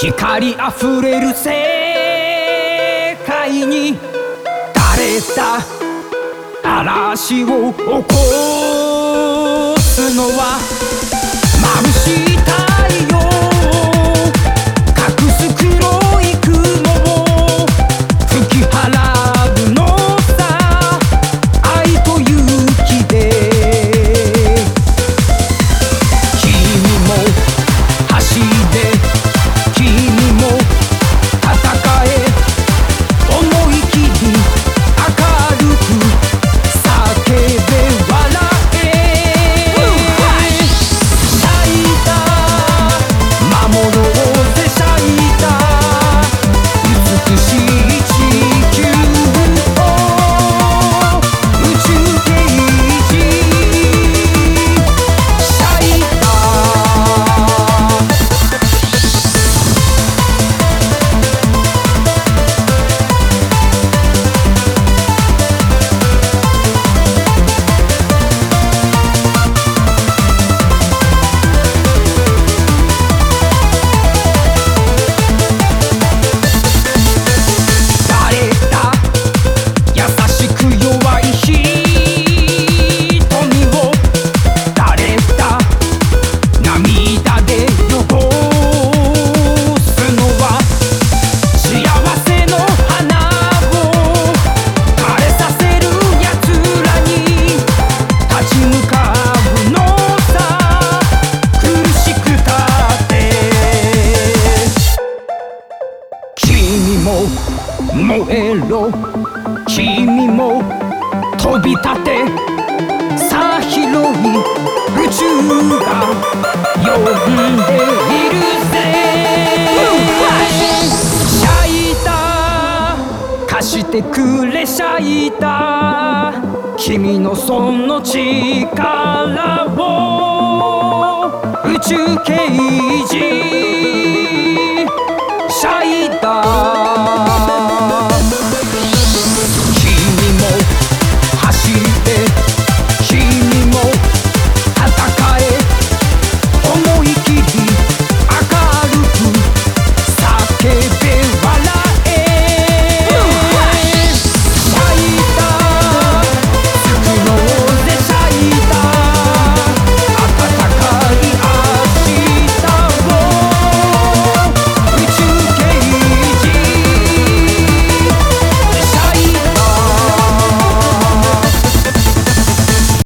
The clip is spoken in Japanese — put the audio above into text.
光あふれる世界に垂れた嵐を起こすのは眩しい燃えろ。君も飛び立て。さあ広い宇宙が呼んでいるぜ。シャイタ貸してくれシャイタ君のその力を。宇宙刑事。